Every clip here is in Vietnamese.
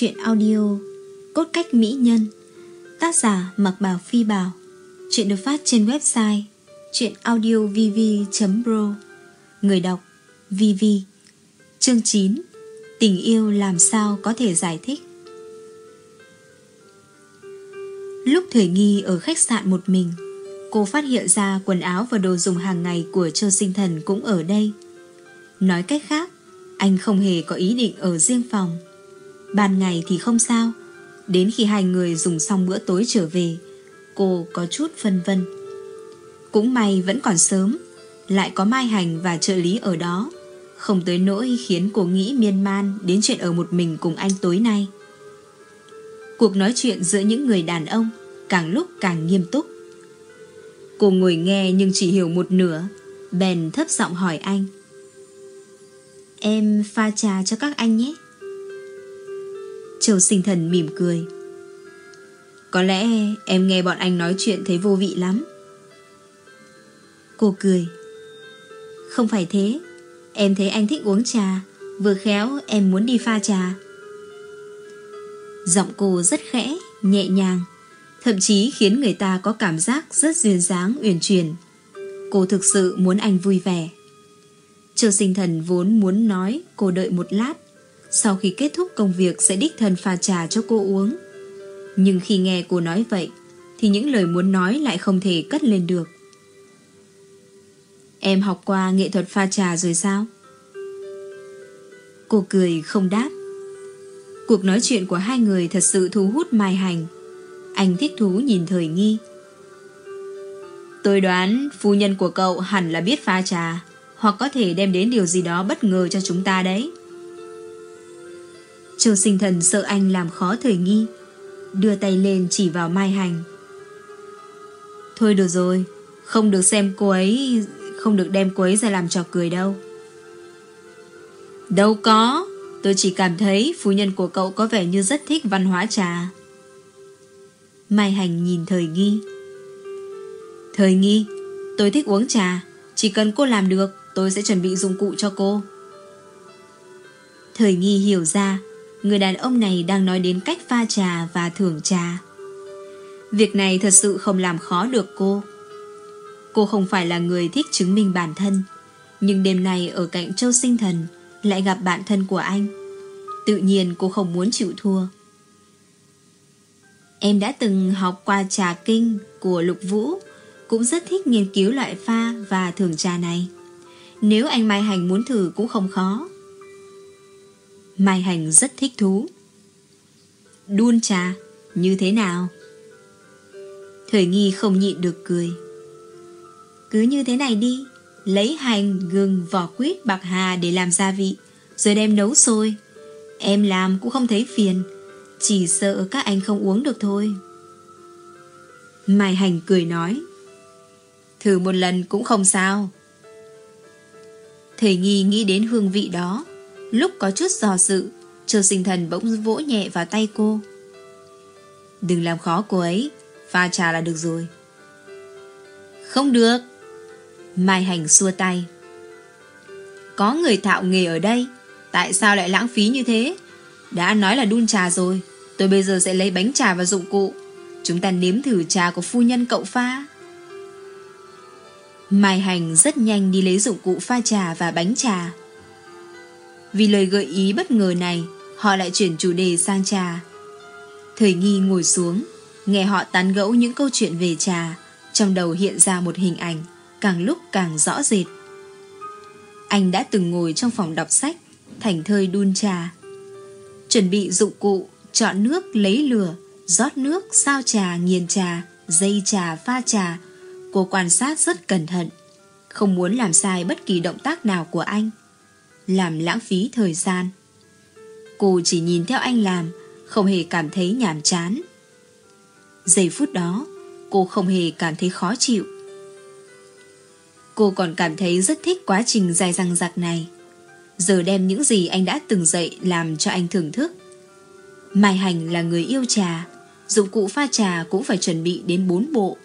Chuyện audio Cốt cách mỹ nhân, Tác giả Mặc Bảo Phi Bảo. Chuyện được phát trên website chuyenaudiovv.pro Người đọc VV Chương 9 Tình yêu làm sao có thể giải thích? Lúc thời nghi ở khách sạn một mình, Cô phát hiện ra quần áo và đồ dùng hàng ngày của Châu Sinh Thần cũng ở đây. Nói cách khác, Anh không hề có ý định ở riêng phòng. Ban ngày thì không sao. Đến khi hai người dùng xong bữa tối trở về, Cô có chút phân vân. Cũng may vẫn còn sớm, Lại có Mai Hành và trợ lý ở đó. Không tới nỗi khiến cô nghĩ miên man Đến chuyện ở một mình cùng anh tối nay. Cuộc nói chuyện giữa những người đàn ông Càng lúc càng nghiêm túc. Cô ngồi nghe nhưng chỉ hiểu một nửa, Bèn thấp giọng hỏi anh. Em pha trà cho các anh nhé. Châu sinh thần mỉm cười. Có lẽ em nghe bọn anh nói chuyện thấy vô vị lắm. Cô cười. Không phải thế. Em thấy anh thích uống trà. Vừa khéo em muốn đi pha trà. Giọng cô rất khẽ, nhẹ nhàng Thậm chí khiến người ta có cảm giác rất duyên dáng uyển chuyển. Cô thực sự muốn anh vui vẻ. Châu sinh thần vốn muốn nói cô đợi một lát sau khi kết thúc công việc sẽ đích thân pha trà cho cô uống. Nhưng khi nghe cô nói vậy, thì những lời muốn nói lại không thể cất lên được. Em học qua nghệ thuật pha trà rồi sao? Cô cười không đáp. Cuộc nói chuyện của hai người thật sự thu hút Mai Hành. Anh thích thú nhìn thời nghi. Tôi đoán phu nhân của cậu hẳn là biết pha trà, hoặc có thể đem đến điều gì đó bất ngờ cho chúng ta đấy. Châu sinh thần sợ anh làm khó thời nghi, Đưa tay lên chỉ vào Mai Hành. Thôi được rồi, Không được xem cô ấy, Không được đem cô ấy ra làm trò cười đâu. Đâu có, Tôi chỉ cảm thấy phu nhân của cậu có vẻ như rất thích văn hóa trà. Mai Hành nhìn thời nghi. Thời nghi, Tôi thích uống trà, Chỉ cần cô làm được, Tôi sẽ chuẩn bị dụng cụ cho cô. Thời nghi hiểu ra Người đàn ông này đang nói đến cách pha trà và thưởng trà. Việc này thật sự không làm khó được cô. Cô không phải là người thích chứng minh bản thân, nhưng đêm nay ở cạnh Châu Sinh Thần lại gặp bạn thân của anh. Tự nhiên cô không muốn chịu thua. Em đã từng học qua trà kinh của Lục Vũ, cũng rất thích nghiên cứu loại pha và thưởng trà này. Nếu anh Mai Hành muốn thử cũng không khó. Mai Hành rất thích thú. Đun trà, như thế nào? Thời nghi không nhịn được cười. Cứ như thế này đi, lấy hành, gừng, vỏ quýt, bạc hà để làm gia vị, rồi đem nấu sôi. Em làm cũng không thấy phiền, chỉ sợ các anh không uống được thôi. Mai Hành cười nói. Thử một lần cũng không sao. Thời nghi nghĩ đến hương vị đó, Lúc có chút dò dự Châu sinh thần bỗng vỗ nhẹ vào tay cô. Đừng làm khó cô ấy, Pha trà là được rồi. Không được. Mai Hành xua tay. Có người thạo nghề ở đây, Tại sao lại lãng phí như thế? Đã nói là đun trà rồi, Tôi bây giờ sẽ lấy bánh trà và dụng cụ. Chúng ta nếm thử trà của phu nhân cậu pha. Mai Hành rất nhanh đi lấy dụng cụ pha trà và bánh trà vì lời gợi ý bất ngờ này, họ lại chuyển chủ đề sang trà. Thời nghi ngồi xuống, nghe họ tán gẫu những câu chuyện về trà, trong đầu hiện ra một hình ảnh, càng lúc càng rõ rệt. Anh đã từng ngồi trong phòng đọc sách, thành thơi đun trà. Chuẩn bị dụng cụ, chọn nước, lấy lửa, rót nước, sao trà, nghiền trà, dây trà, pha trà. Cô quan sát rất cẩn thận, không muốn làm sai bất kỳ động tác nào của anh làm lãng phí thời gian. Cô chỉ nhìn theo anh làm, không hề cảm thấy nhàm chán. Giây phút đó, cô không hề cảm thấy khó chịu. Cô còn cảm thấy rất thích quá trình dài răng giặc này. Giờ đem những gì anh đã từng dạy làm cho anh thưởng thức. Mai Hành là người yêu trà, dụng cụ pha trà cũng phải chuẩn bị đến bốn bộ.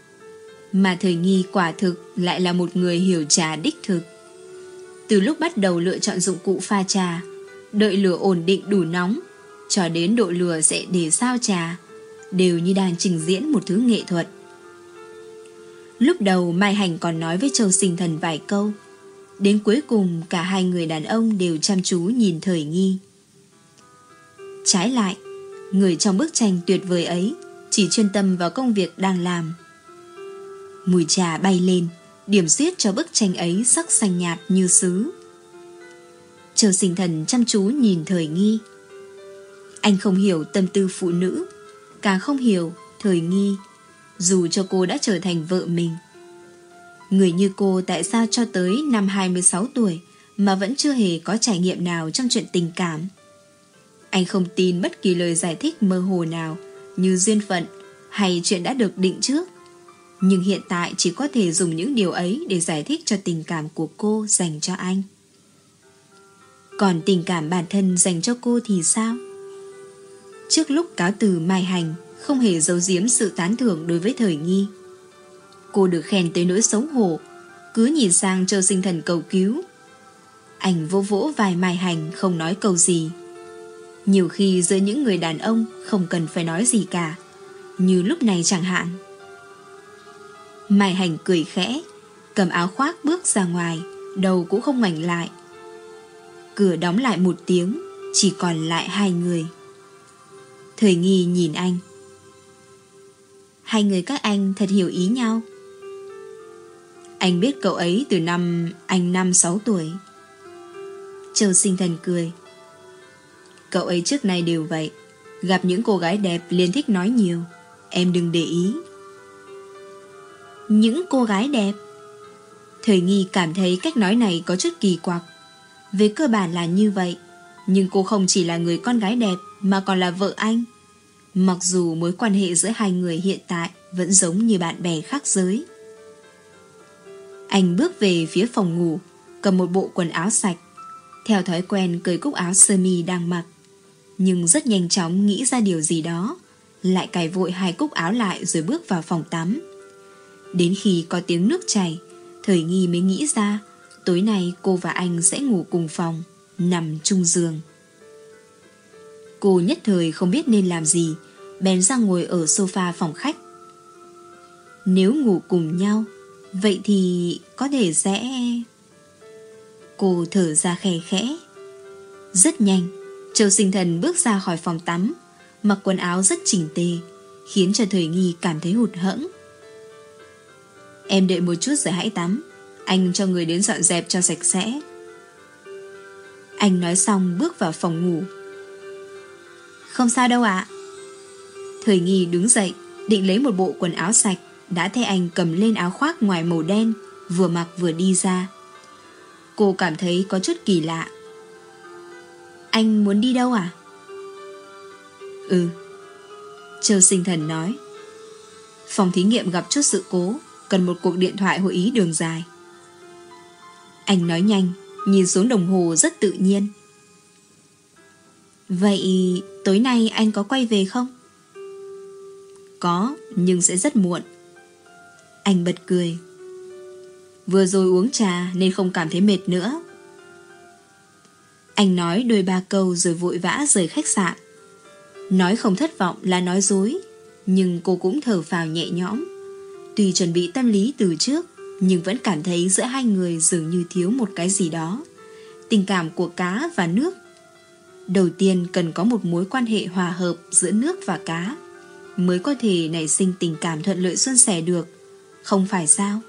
Mà thời nghi quả thực lại là một người hiểu trà đích thực. Từ lúc bắt đầu lựa chọn dụng cụ pha trà, đợi lửa ổn định đủ nóng, cho đến độ lửa sẽ để sao trà, đều như đang trình diễn một thứ nghệ thuật. Lúc đầu Mai Hành còn nói với Châu Sinh Thần vài câu, đến cuối cùng cả hai người đàn ông đều chăm chú nhìn thời nghi. Trái lại, người trong bức tranh tuyệt vời ấy chỉ chuyên tâm vào công việc đang làm. Mùi trà bay lên, điểm xuyết cho bức tranh ấy sắc xanh nhạt như sứ. Châu sinh thần chăm chú nhìn thời nghi. Anh không hiểu tâm tư phụ nữ, càng không hiểu thời nghi, dù cho cô đã trở thành vợ mình. Người như cô tại sao cho tới năm 26 tuổi mà vẫn chưa hề có trải nghiệm nào trong chuyện tình cảm? Anh không tin bất kỳ lời giải thích mơ hồ nào như duyên phận hay chuyện đã được định trước. Nhưng hiện tại chỉ có thể dùng những điều ấy để giải thích cho tình cảm của cô dành cho anh. Còn tình cảm bản thân dành cho cô thì sao? Trước lúc cáo từ Mai Hành không hề giấu giếm sự tán thưởng đối với thời nghi. Cô được khen tới nỗi xấu hổ, cứ nhìn sang cho sinh thần cầu cứu. Anh vô vỗ vài Mai Hành không nói câu gì. Nhiều khi giữa những người đàn ông không cần phải nói gì cả, như lúc này chẳng hạn. Mai Hành cười khẽ, cầm áo khoác bước ra ngoài, đầu cũng không ngoảnh lại. Cửa đóng lại một tiếng, chỉ còn lại hai người. Thời nghi nhìn anh. Hai người các anh thật hiểu ý nhau. Anh biết cậu ấy từ năm anh năm sáu tuổi. Châu sinh thần cười. Cậu ấy trước nay đều vậy. Gặp những cô gái đẹp liền thích nói nhiều. Em đừng để ý. Những cô gái đẹp. Thời nghi cảm thấy cách nói này có chút kỳ quặc. Về cơ bản là như vậy. Nhưng cô không chỉ là người con gái đẹp mà còn là vợ anh. Mặc dù mối quan hệ giữa hai người hiện tại vẫn giống như bạn bè khác giới. Anh bước về phía phòng ngủ, cầm một bộ quần áo sạch. Theo thói quen cởi cúc áo sơ mi đang mặc. Nhưng rất nhanh chóng nghĩ ra điều gì đó. Lại cài vội hai cúc áo lại rồi bước vào phòng tắm. Đến khi có tiếng nước chảy, thời nghi mới nghĩ ra tối nay cô và anh sẽ ngủ cùng phòng, nằm chung giường. Cô nhất thời không biết nên làm gì, bèn ra ngồi ở sofa phòng khách. Nếu ngủ cùng nhau, vậy thì có thể sẽ... Cô thở ra khẽ khẽ. Rất nhanh, Châu sinh thần bước ra khỏi phòng tắm, mặc quần áo rất chỉnh tề, khiến cho thời nghi cảm thấy hụt hẫng. Em đợi một chút rồi hãy tắm, anh cho người đến dọn dẹp cho sạch sẽ. Anh nói xong bước vào phòng ngủ. Không sao đâu ạ. Thời nghi đứng dậy, định lấy một bộ quần áo sạch, đã thấy anh cầm lên áo khoác ngoài màu đen, vừa mặc vừa đi ra. Cô cảm thấy có chút kỳ lạ. Anh muốn đi đâu à? Ừ. Châu sinh thần nói. Phòng thí nghiệm gặp chút sự cố, cần một cuộc điện thoại hội ý đường dài. Anh nói nhanh, nhìn xuống đồng hồ rất tự nhiên. Vậy tối nay anh có quay về không? Có, nhưng sẽ rất muộn. Anh bật cười. Vừa rồi uống trà nên không cảm thấy mệt nữa. Anh nói đôi ba câu rồi vội vã rời khách sạn. Nói không thất vọng là nói dối, nhưng cô cũng thở phào nhẹ nhõm. Tuy chuẩn bị tâm lý từ trước, nhưng vẫn cảm thấy giữa hai người dường như thiếu một cái gì đó. Tình cảm của cá và nước. Đầu tiên cần có một mối quan hệ hòa hợp giữa nước và cá, mới có thể nảy sinh tình cảm thuận lợi xuân sẻ được, không phải sao?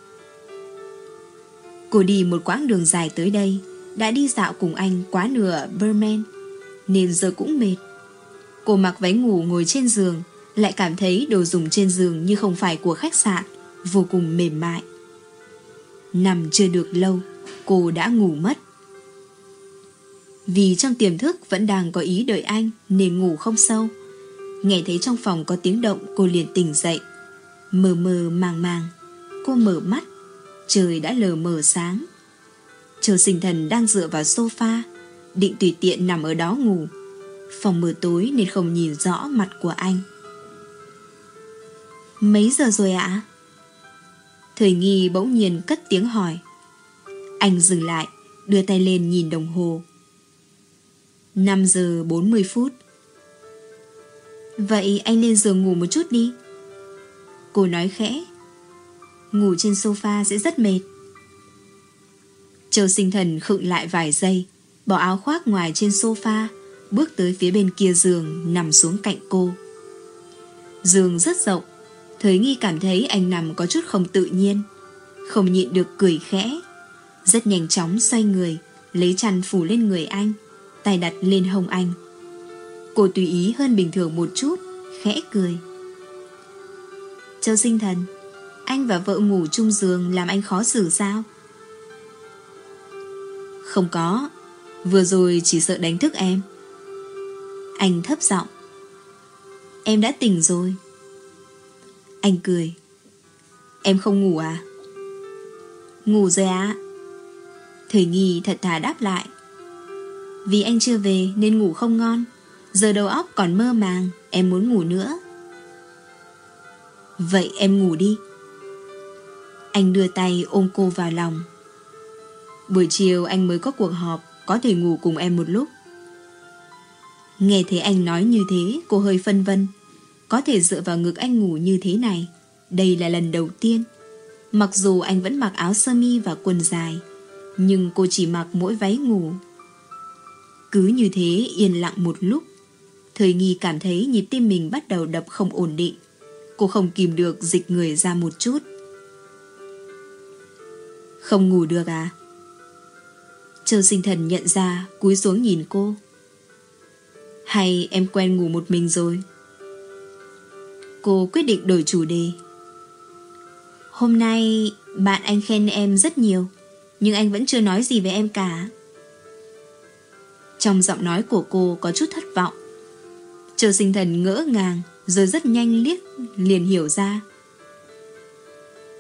Cô đi một quãng đường dài tới đây, đã đi dạo cùng anh quá nửa Berman, nên giờ cũng mệt. Cô mặc váy ngủ ngồi trên giường, lại cảm thấy đồ dùng trên giường như không phải của khách sạn, vô cùng mềm mại. Nằm chưa được lâu, cô đã ngủ mất. Vì trong tiềm thức vẫn đang có ý đợi anh nên ngủ không sâu. Nghe thấy trong phòng có tiếng động cô liền tỉnh dậy. Mờ mờ màng màng, cô mở mắt, trời đã lờ mờ sáng. Chờ sinh thần đang dựa vào sofa, định tùy tiện nằm ở đó ngủ. Phòng mờ tối nên không nhìn rõ mặt của anh. Mấy giờ rồi ạ? Thời nghi bỗng nhiên cất tiếng hỏi. Anh dừng lại, đưa tay lên nhìn đồng hồ. 5 giờ 40 phút. Vậy anh lên giường ngủ một chút đi Cô nói khẽ Ngủ trên sofa sẽ rất mệt Châu sinh thần khựng lại vài giây Bỏ áo khoác ngoài trên sofa Bước tới phía bên kia giường Nằm xuống cạnh cô Giường rất rộng Thời nghi cảm thấy anh nằm có chút không tự nhiên. Không nhịn được cười khẽ. Rất nhanh chóng xoay người, Lấy chăn phủ lên người anh, Tay đặt lên hông anh. Cô tùy ý hơn bình thường một chút, Khẽ cười. Châu sinh thần, Anh và vợ ngủ chung giường Làm anh khó xử sao? Không có, Vừa rồi chỉ sợ đánh thức em. Anh thấp giọng. Em đã tỉnh rồi. Anh cười. Em không ngủ à? Ngủ rồi ạ. À? Thời nghi thật thà đáp lại. Vì anh chưa về nên ngủ không ngon. Giờ đầu óc còn mơ màng, Em muốn ngủ nữa. Vậy em ngủ đi. Anh đưa tay ôm cô vào lòng. Buổi chiều anh mới có cuộc họp, Có thể ngủ cùng em một lúc. Nghe thấy anh nói như thế, Cô hơi phân vân. Có thể dựa vào ngực anh ngủ như thế này. Đây là lần đầu tiên. Mặc dù anh vẫn mặc áo sơ mi và quần dài, Nhưng cô chỉ mặc mỗi váy ngủ. Cứ như thế, yên lặng một lúc. Thời nghi cảm thấy nhịp tim mình bắt đầu đập không ổn định. Cô không kìm được dịch người ra một chút. Không ngủ được à? Châu sinh thần nhận ra, cúi xuống nhìn cô. Hay em quen ngủ một mình rồi? Cô quyết định đổi chủ đề. Hôm nay, bạn anh khen em rất nhiều, Nhưng anh vẫn chưa nói gì với em cả. Trong giọng nói của cô có chút thất vọng. Chờ sinh thần ngỡ ngàng, Rồi rất nhanh liếc, liền hiểu ra.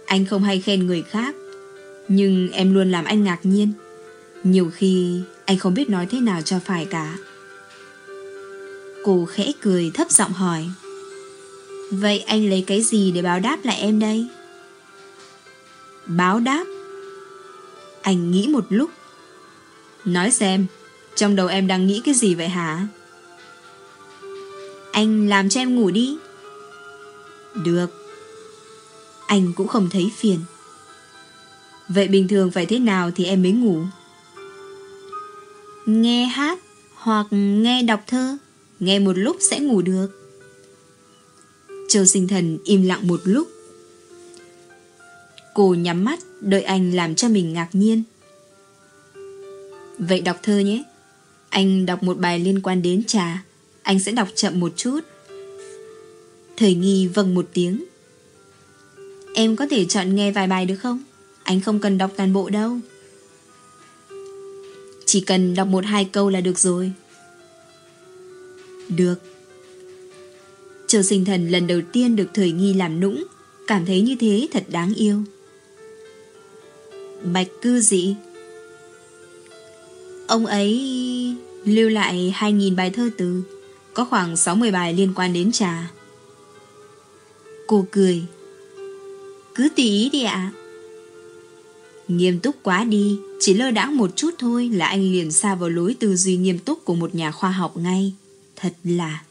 Anh không hay khen người khác, Nhưng em luôn làm anh ngạc nhiên. Nhiều khi, anh không biết nói thế nào cho phải cả. Cô khẽ cười thấp giọng hỏi. Vậy anh lấy cái gì để báo đáp lại em đây? Báo đáp? Anh nghĩ một lúc. Nói xem, Trong đầu em đang nghĩ cái gì vậy hả? Anh làm cho em ngủ đi. Được. Anh cũng không thấy phiền. Vậy bình thường phải thế nào thì em mới ngủ? Nghe hát Hoặc nghe đọc thơ, Nghe một lúc sẽ ngủ được. Châu sinh thần im lặng một lúc Cô nhắm mắt, Đợi anh làm cho mình ngạc nhiên Vậy đọc thơ nhé Anh đọc một bài liên quan đến trà anh sẽ đọc chậm một chút. Thời nghi vâng một tiếng. Em có thể chọn nghe vài bài được không? Anh không cần đọc toàn bộ đâu. Chỉ cần đọc một hai câu là được rồi. Được. Châu sinh thần lần đầu tiên được thời nghi làm nũng, cảm thấy như thế thật đáng yêu. Bạch cư dị Ông ấy lưu lại 2.000 bài thơ từ có khoảng 60 bài liên quan đến trà. Cô cười. Cứ tùy ý đi ạ. Nghiêm túc quá đi, chỉ lơ đãng một chút thôi là anh liền xa vào lối tư duy nghiêm túc của một nhà khoa học ngay. Thật là...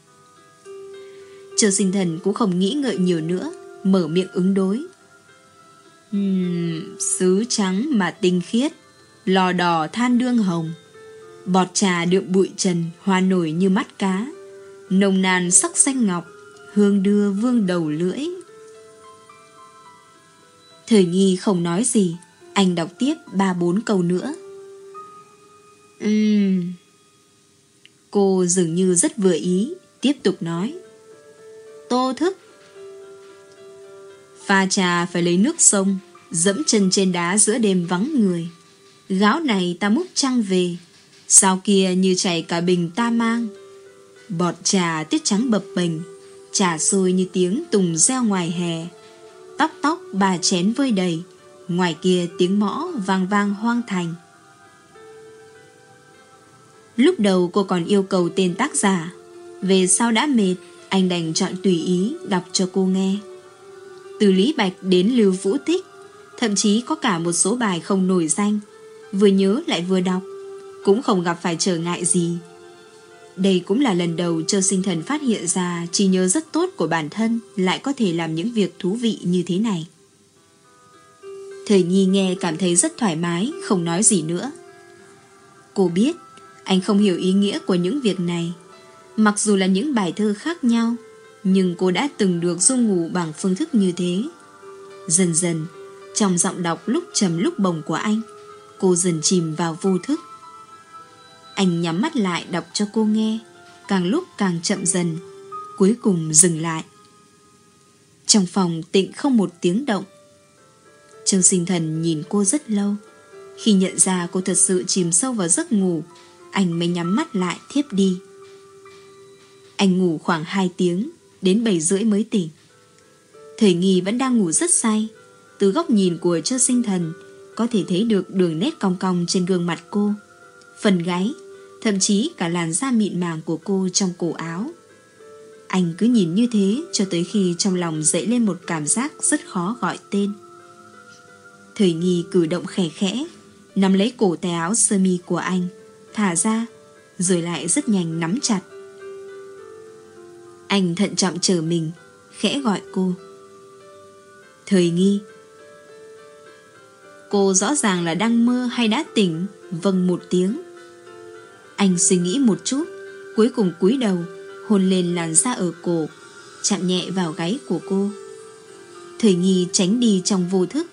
Châu sinh thần cũng không nghĩ ngợi nhiều nữa, mở miệng ứng đối. Uhm, sứ trắng mà tinh khiết, lò đỏ than đương hồng, bọt trà đượm bụi trần, hoa nổi như mắt cá nồng nàn sắc xanh ngọc, hương đưa vương đầu lưỡi. Thời nghi không nói gì, anh đọc tiếp ba bốn câu nữa. Ừm... Cô dường như rất vừa ý, tiếp tục nói. Tô thức. Pha trà phải lấy nước sông, dẫm chân trên đá giữa đêm vắng người. Gáo này ta múc trăng về, sao kia như chảy cả bình ta mang. Bọt trà tiết trắng bập bềnh, trà sôi như tiếng tùng reo ngoài hè. Tóc tóc bà chén vơi đầy, ngoài kia tiếng mõ vang vang hoang thành. Lúc đầu cô còn yêu cầu tên tác giả, về sau đã mệt, anh đành chọn tùy ý đọc cho cô nghe. Từ Lý Bạch đến Lưu Vũ Thích, thậm chí có cả một số bài không nổi danh, vừa nhớ lại vừa đọc, cũng không gặp phải trở ngại gì. Đây cũng là lần đầu Châu Sinh Thần phát hiện ra trí nhớ rất tốt của bản thân lại có thể làm những việc thú vị như thế này. Thời nhi nghe cảm thấy rất thoải mái, không nói gì nữa. Cô biết, anh không hiểu ý nghĩa của những việc này. Mặc dù là những bài thơ khác nhau, nhưng cô đã từng được du ngủ bằng phương thức như thế. Dần dần, trong giọng đọc lúc trầm lúc bồng của anh, cô dần chìm vào vô thức. Anh nhắm mắt lại đọc cho cô nghe, càng lúc càng chậm dần, cuối cùng dừng lại. Trong phòng tịnh không một tiếng động. Trương sinh thần nhìn cô rất lâu. Khi nhận ra cô thật sự chìm sâu vào giấc ngủ, anh mới nhắm mắt lại thiếp đi. Anh ngủ khoảng 2 tiếng, đến 7 rưỡi mới tỉnh. Thời nghi vẫn đang ngủ rất say. Từ góc nhìn của chơ sinh thần, có thể thấy được đường nét cong cong trên gương mặt cô. Phần gáy, thậm chí cả làn da mịn màng của cô trong cổ áo. Anh cứ nhìn như thế cho tới khi trong lòng dậy lên một cảm giác rất khó gọi tên. Thời nghi cử động khẽ khẽ, nắm lấy cổ tay áo sơ mi của anh, thả ra, rồi lại rất nhanh nắm chặt. Anh thận trọng chờ mình, khẽ gọi cô. Thời nghi. Cô rõ ràng là đang mơ hay đã tỉnh, vâng một tiếng. Anh suy nghĩ một chút, cuối cùng cúi đầu, hôn lên làn da ở cổ, chạm nhẹ vào gáy của cô. Thời nghi tránh đi trong vô thức,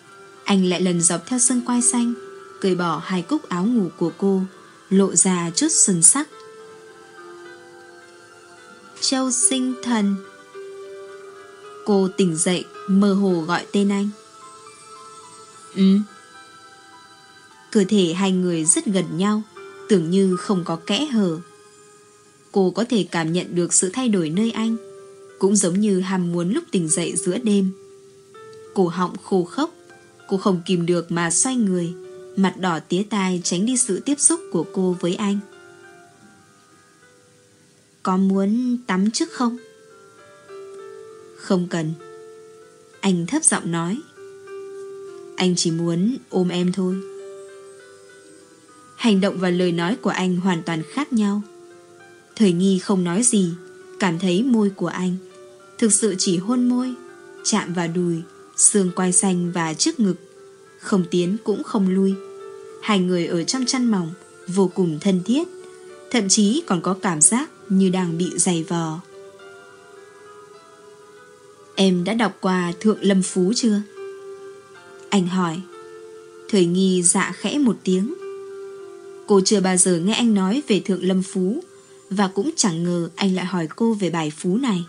anh lại lần dọc theo sân quai xanh, cởi bỏ hai cúc áo ngủ của cô, lộ ra chút sần sắc. Châu sinh thần. Cô tỉnh dậy Mơ hồ gọi tên anh. Ừ. Cơ thể hai người rất gần nhau Tưởng như không có kẽ hở. Cô có thể cảm nhận được sự thay đổi nơi anh Cũng giống như ham muốn lúc tỉnh dậy giữa đêm. Cổ họng khô khốc Cô không kìm được mà xoay người Mặt đỏ tía tai tránh đi sự tiếp xúc của cô với anh có muốn tắm trước không? Không cần. Anh thấp giọng nói. Anh chỉ muốn ôm em thôi. Hành động và lời nói của anh hoàn toàn khác nhau. Thời nghi không nói gì, Cảm thấy môi của anh Thực sự chỉ hôn môi, Chạm vào đùi, Xương quai xanh và trước ngực, Không tiến cũng không lui. Hai người ở trong chăn mỏng Vô cùng thân thiết, Thậm chí còn có cảm giác như đang bị dày vò. Em đã đọc qua Thượng Lâm Phú chưa? Anh hỏi. Thời nghi dạ khẽ một tiếng. Cô chưa bao giờ nghe anh nói về Thượng Lâm Phú Và cũng chẳng ngờ anh lại hỏi cô về bài Phú này.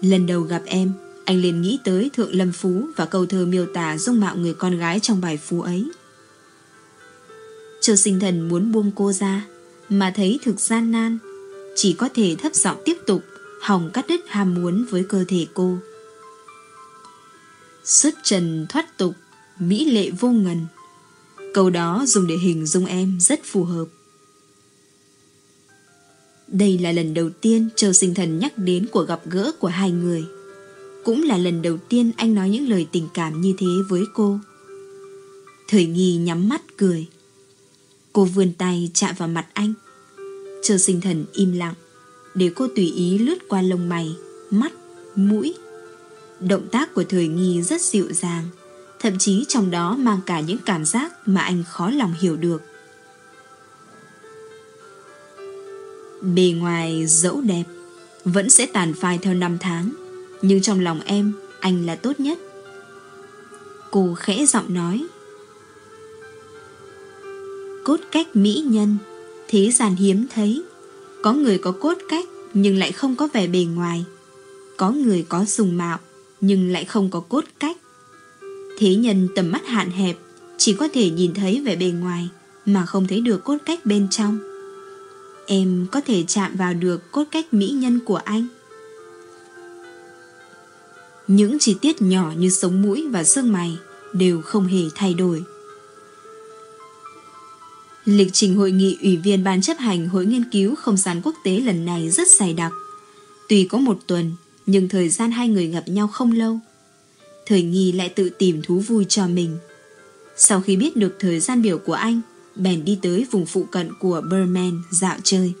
Lần đầu gặp em, Anh liền nghĩ tới Thượng Lâm Phú Và câu thơ miêu tả dung mạo người con gái trong bài Phú ấy. Chờ sinh thần muốn buông cô ra. Mà thấy thực gian nan Chỉ có thể thấp giọng tiếp tục hòng cắt đứt ham muốn với cơ thể cô. Xuất trần thoát tục, mỹ lệ vô ngần. Câu đó dùng để hình dung em rất phù hợp. Đây là lần đầu tiên Châu Sinh Thần nhắc đến cuộc gặp gỡ của hai người. Cũng là lần đầu tiên anh nói những lời tình cảm như thế với cô. Thời nghi nhắm mắt cười. Cô vươn tay chạm vào mặt anh chờ Sinh Thần im lặng để cô tùy ý lướt qua lông mày, mắt, mũi. Động tác của thời nghi rất dịu dàng, thậm chí trong đó mang cả những cảm giác mà anh khó lòng hiểu được. Bề ngoài dẫu đẹp, vẫn sẽ tàn phai theo năm tháng, nhưng trong lòng em, anh là tốt nhất. Cô khẽ giọng nói. Cốt cách mỹ nhân, thế gian hiếm thấy, có người có cốt cách nhưng lại không có vẻ bề ngoài. Có người có sùng mạo nhưng lại không có cốt cách. Thế nhân tầm mắt hạn hẹp chỉ có thể nhìn thấy vẻ bề ngoài mà không thấy được cốt cách bên trong. Em có thể chạm vào được cốt cách mỹ nhân của anh. Những chi tiết nhỏ như sống mũi và xương mày đều không hề thay đổi. Lịch trình hội nghị ủy viên ban chấp hành Hội nghiên cứu không gian quốc tế lần này rất dày đặc. Tuy có một tuần, nhưng thời gian hai người gặp nhau không lâu. Thời nghi lại tự tìm thú vui cho mình. Sau khi biết được thời gian biểu của anh, bèn đi tới vùng phụ cận của Berman dạo chơi.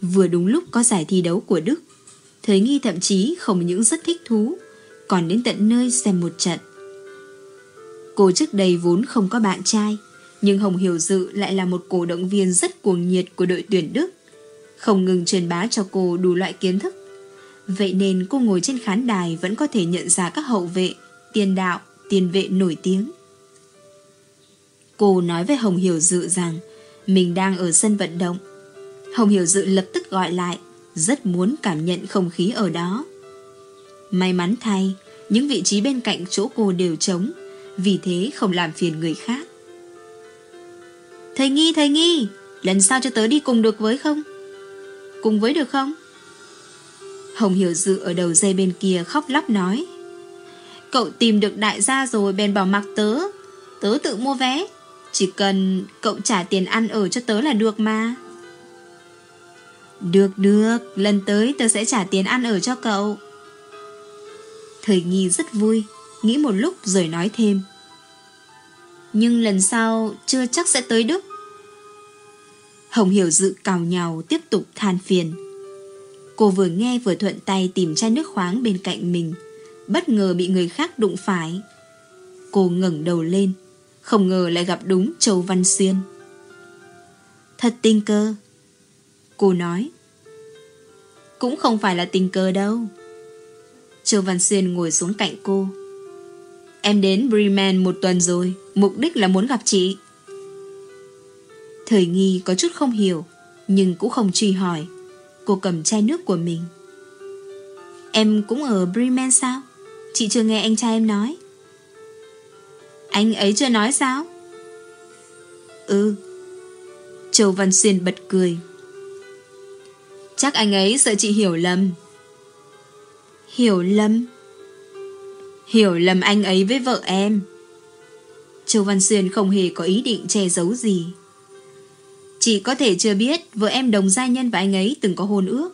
Vừa đúng lúc có giải thi đấu của Đức, Thời nghi thậm chí không những rất thích thú, còn đến tận nơi xem một trận. Cô trước đây vốn không có bạn trai, nhưng Hồng Hiểu Dự lại là một cổ động viên rất cuồng nhiệt của đội tuyển Đức, không ngừng truyền bá cho cô đủ loại kiến thức. Vậy nên cô ngồi trên khán đài vẫn có thể nhận ra các hậu vệ, tiền đạo, tiền vệ nổi tiếng. Cô nói với Hồng Hiểu Dự rằng mình đang ở sân vận động. Hồng Hiểu Dự lập tức gọi lại, rất muốn cảm nhận không khí ở đó. May mắn thay, những vị trí bên cạnh chỗ cô đều trống, vì thế không làm phiền người khác. Thầy Nghi, thầy Nghi, lần sau cho tớ đi cùng được với không? Cùng với được không? Hồng Hiểu Dự ở đầu dây bên kia khóc lóc nói. Cậu tìm được đại gia rồi bèn bỏ mặc tớ. Tớ tự mua vé. Chỉ cần cậu trả tiền ăn ở cho tớ là được mà. Được được, lần tới tớ sẽ trả tiền ăn ở cho cậu. Thời nghi rất vui, nghĩ một lúc rồi nói thêm. Nhưng lần sau chưa chắc sẽ tới Đức. Hồng Hiểu Dự cào nhào tiếp tục than phiền. Cô vừa nghe vừa thuận tay tìm chai nước khoáng bên cạnh mình, bất ngờ bị người khác đụng phải. Cô ngẩng đầu lên, không ngờ lại gặp đúng Châu Văn Xuyên. Thật tình cơ, Cô nói Cũng không phải là tình cờ đâu Châu Văn Xuyên ngồi xuống cạnh cô Em đến Bremen một tuần rồi Mục đích là muốn gặp chị Thời nghi có chút không hiểu, Nhưng cũng không truy hỏi. Cô cầm chai nước của mình. Em cũng ở Bremen sao? Chị chưa nghe anh trai em nói. Anh ấy chưa nói sao? Ừ. Châu Văn Xuyên bật cười. Chắc anh ấy sợ chị hiểu lầm. Hiểu lầm? Hiểu lầm anh ấy với vợ em. Châu Văn Xuyên không hề có ý định che giấu gì. Chị có thể chưa biết Vợ em đồng gia nhân và anh ấy từng có hôn ước.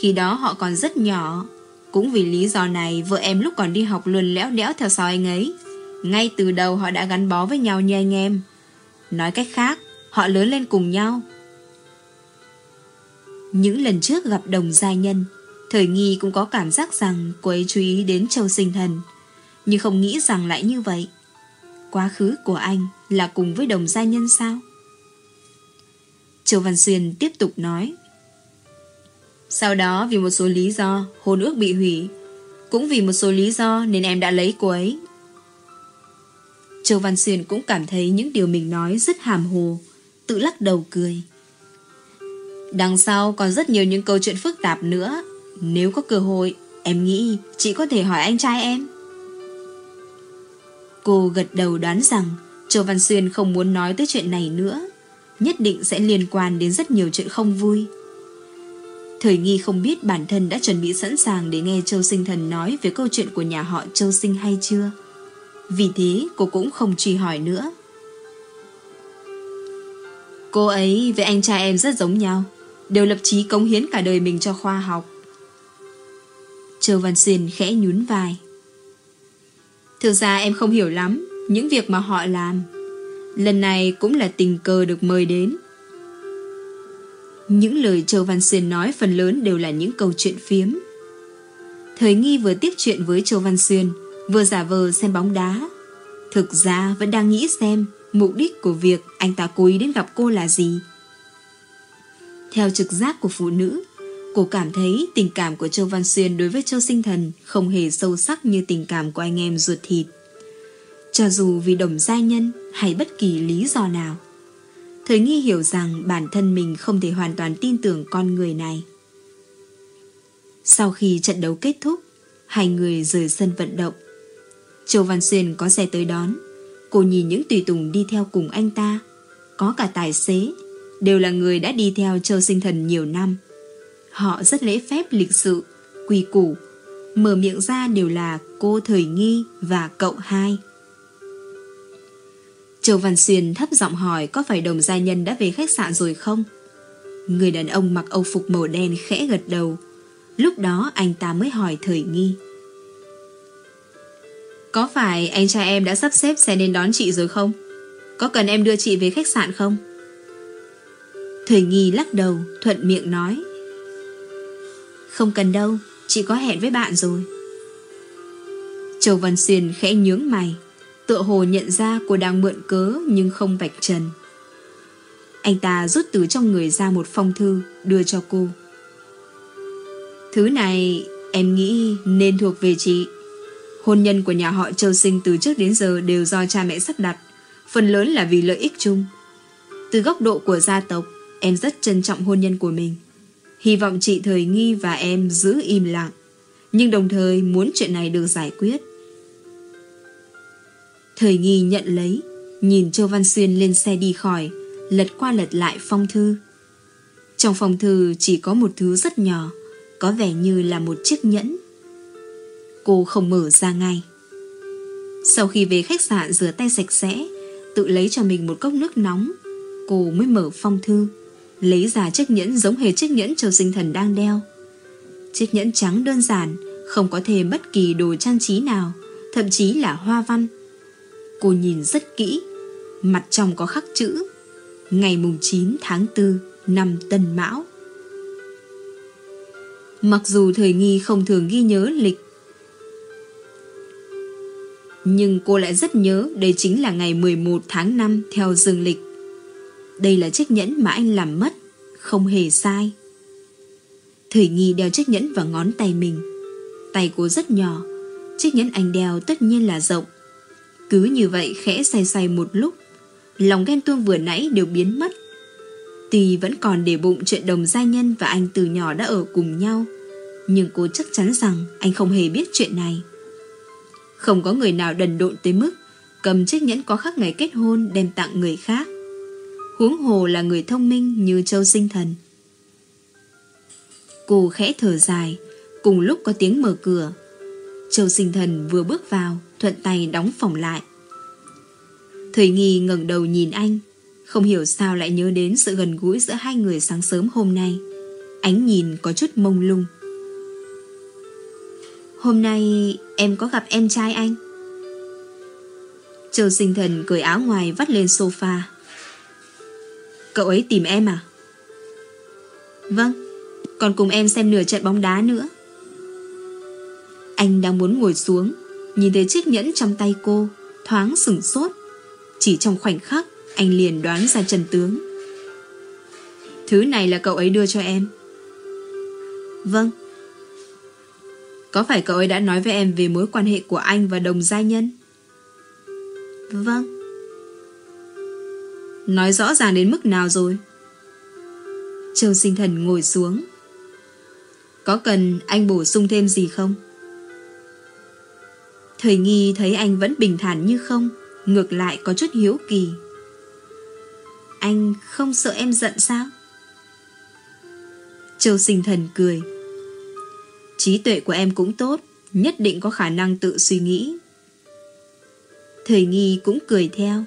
Khi đó họ còn rất nhỏ. Cũng vì lý do này Vợ em lúc còn đi học luôn léo đẽo theo sau anh ấy. Ngay từ đầu họ đã gắn bó với nhau như anh em. Nói cách khác Họ lớn lên cùng nhau. Những lần trước gặp đồng gia nhân, thời nghi cũng có cảm giác rằng cô ấy chú ý đến châu sinh thần, nhưng không nghĩ rằng lại như vậy. Quá khứ của anh là cùng với đồng gia nhân sao? Châu Văn Xuyên tiếp tục nói. Sau đó vì một số lý do hôn ước bị hủy, cũng vì một số lý do nên em đã lấy cô ấy. Châu Văn Xuyên cũng cảm thấy những điều mình nói rất hàm hồ, tự lắc đầu cười. Đằng sau còn rất nhiều những câu chuyện phức tạp nữa. Nếu có cơ hội, em nghĩ chị có thể hỏi anh trai em. Cô gật đầu đoán rằng Châu Văn Xuyên không muốn nói tới chuyện này nữa. Nhất định sẽ liên quan đến rất nhiều chuyện không vui. Thời nghi không biết bản thân đã chuẩn bị sẵn sàng để nghe Châu Sinh Thần nói về câu chuyện của nhà họ Châu Sinh hay chưa. Vì thế, cô cũng không truy hỏi nữa. Cô ấy với anh trai em rất giống nhau, đều lập chí cống hiến cả đời mình cho khoa học. Châu Văn Xuyên khẽ nhún vai. Thực ra em không hiểu lắm, những việc mà họ làm. Lần này cũng là tình cờ được mời đến. Những lời Châu Văn Xuyên nói phần lớn đều là những câu chuyện phiếm. Thời nghi vừa tiếp chuyện với Châu Văn Xuyên, vừa giả vờ xem bóng đá. Thực ra vẫn đang nghĩ xem mục đích của việc anh ta cố ý đến gặp cô là gì. Theo trực giác của phụ nữ, cô cảm thấy tình cảm của Châu Văn Xuyên đối với Châu Sinh Thần không hề sâu sắc như tình cảm của anh em ruột thịt. Cho dù vì đồng gia nhân hay bất kỳ lý do nào. Thời nghi hiểu rằng bản thân mình không thể hoàn toàn tin tưởng con người này. Sau khi trận đấu kết thúc, hai người rời sân vận động. Châu Văn Xuyên có xe tới đón. Cô nhìn những tùy tùng đi theo cùng anh ta. Có cả tài xế đều là người đã đi theo châu sinh thần nhiều năm. Họ rất lễ phép lịch sự, quy củ, mở miệng ra đều là cô Thời Nghi và cậu hai. Châu Văn Xuyên thấp giọng hỏi có phải đồng gia nhân đã về khách sạn rồi không? Người đàn ông mặc âu phục màu đen khẽ gật đầu. Lúc đó anh ta mới hỏi Thời Nghi. Có phải anh trai em đã sắp xếp xe đến đón chị rồi không? Có cần em đưa chị về khách sạn không? Thời nghi lắc đầu, Thuận miệng nói Không cần đâu, Chị có hẹn với bạn rồi Châu Văn Xuyên khẽ nhướng mày Tựa hồ nhận ra cô đang mượn cớ Nhưng không vạch trần Anh ta rút từ trong người ra một phong thư Đưa cho cô Thứ này em nghĩ nên thuộc về chị Hôn nhân của nhà họ Châu Sinh từ trước đến giờ đều do cha mẹ sắp đặt, phần lớn là vì lợi ích chung. Từ góc độ của gia tộc, em rất trân trọng hôn nhân của mình. Hy vọng chị Thời Nghi và em giữ im lặng, nhưng đồng thời muốn chuyện này được giải quyết. Thời Nghi nhận lấy, nhìn Châu Văn Xuyên lên xe đi khỏi, lật qua lật lại phong thư. Trong phong thư chỉ có một thứ rất nhỏ, có vẻ như là một chiếc nhẫn. Cô không mở ra ngay. Sau khi về khách sạn rửa tay sạch sẽ, tự lấy cho mình một cốc nước nóng, cô mới mở phong thư, lấy ra chiếc nhẫn giống hệt chiếc nhẫn Châu Sinh Thần đang đeo. Chiếc nhẫn trắng đơn giản, không có thêm bất kỳ đồ trang trí nào, thậm chí là hoa văn. Cô nhìn rất kỹ, mặt trong có khắc chữ Ngày mùng 9 tháng 4 năm Tân Mão. Mặc dù thời nghi không thường ghi nhớ lịch nhưng cô lại rất nhớ đây chính là ngày 11 tháng 5 theo dương lịch. Đây là chiếc nhẫn mà anh làm mất, không hề sai. Thời nghi đeo chiếc nhẫn vào ngón tay mình. Tay cô rất nhỏ, chiếc nhẫn anh đeo tất nhiên là rộng. Cứ như vậy khẽ say say một lúc, lòng ghen tuông vừa nãy đều biến mất. Tuy vẫn còn để bụng chuyện đồng gia nhân và anh từ nhỏ đã ở cùng nhau, nhưng cô chắc chắn rằng anh không hề biết chuyện này. Không có người nào đần độn tới mức cầm chiếc nhẫn có khắc ngày kết hôn đem tặng người khác. Huống hồ là người thông minh như châu sinh thần. Cô khẽ thở dài, cùng lúc có tiếng mở cửa. Châu sinh thần vừa bước vào, thuận tay đóng phòng lại. Thời nghi ngẩng đầu nhìn anh, không hiểu sao lại nhớ đến sự gần gũi giữa hai người sáng sớm hôm nay. Ánh nhìn có chút mông lung. Hôm nay em có gặp em trai anh Châu sinh thần cởi áo ngoài vắt lên sofa Cậu ấy tìm em à Vâng Còn cùng em xem nửa trận bóng đá nữa Anh đang muốn ngồi xuống Nhìn thấy chiếc nhẫn trong tay cô, Thoáng sửng sốt Chỉ trong khoảnh khắc, Anh liền đoán ra trần tướng Thứ này là cậu ấy đưa cho em Vâng có phải cậu ấy đã nói với em về mối quan hệ của anh và đồng gia nhân? Vâng. Nói rõ ràng đến mức nào rồi? Châu sinh thần ngồi xuống. Có cần anh bổ sung thêm gì không? Thời nghi thấy anh vẫn bình thản như không, ngược lại có chút hiếu kỳ. Anh không sợ em giận sao? Châu sinh thần cười. Trí tuệ của em cũng tốt, nhất định có khả năng tự suy nghĩ. Thời nghi cũng cười theo.